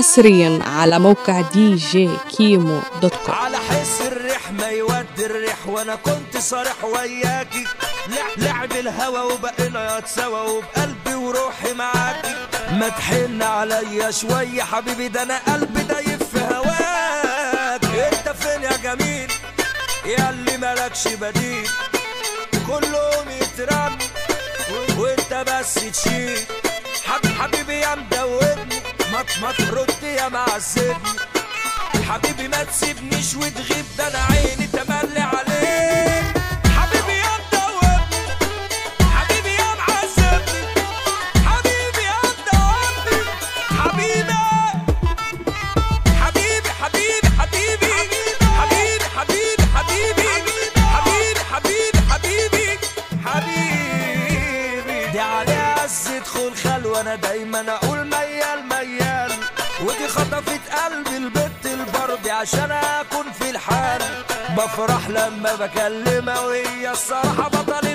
حصريا على موقع دي جي كيمو dot com. على حس الريح ما يودي الريح وأنا كنت صريح وياكي لع- لعب الهوى وبقينا سوا وبقلبي وروحي معاكي ما تحن عليا شوية حبيبي ده أنا قلبي دايب في هواك. أنت فين يا جميل؟ يا اللي مالكش بديل. كلهم يترن وأنت بس تشيل. حب حبيبي يا مدوبني ما ما ترد يا معذبني. حبيبي ما تسيبنيش وتغيب ده أنا عيني تملي عليك. حبيبي يا مدوبني حبيبي يا معذبني. حبيبي يا مدوبني حبيبي. حبيبي حبيبي حبيبي. حبيبي حبيبي حبيبي. حبيبي حبيبي حبيبي. حبيبي. دي عليها عزة خل خلوة أنا دايما أقول ميال ميال. ودي خطفت قلبي البت البرد عشان أكون في الحال. بفرح لما بكلمها وهي الصراحة بطل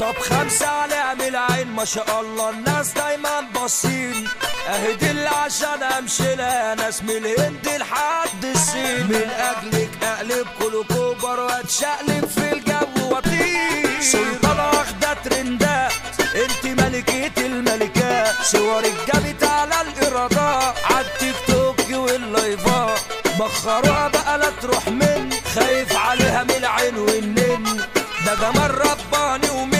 طب خمسة على اعمل عين ما شاء الله الناس دايما باصين. اللي عشان أمشي لها ناس من الهند لحد الصين. من أجلك أقلب كله كوبر وأتشقلب في الجو واطير سلطانة واخدة ترندات أنت ملكة الملكات صورك جابت على الايرادات عالتيك توك واللايفات بخروها بقى لا تروح مني خايف عليها من العين والنن ده جمال رباني ومن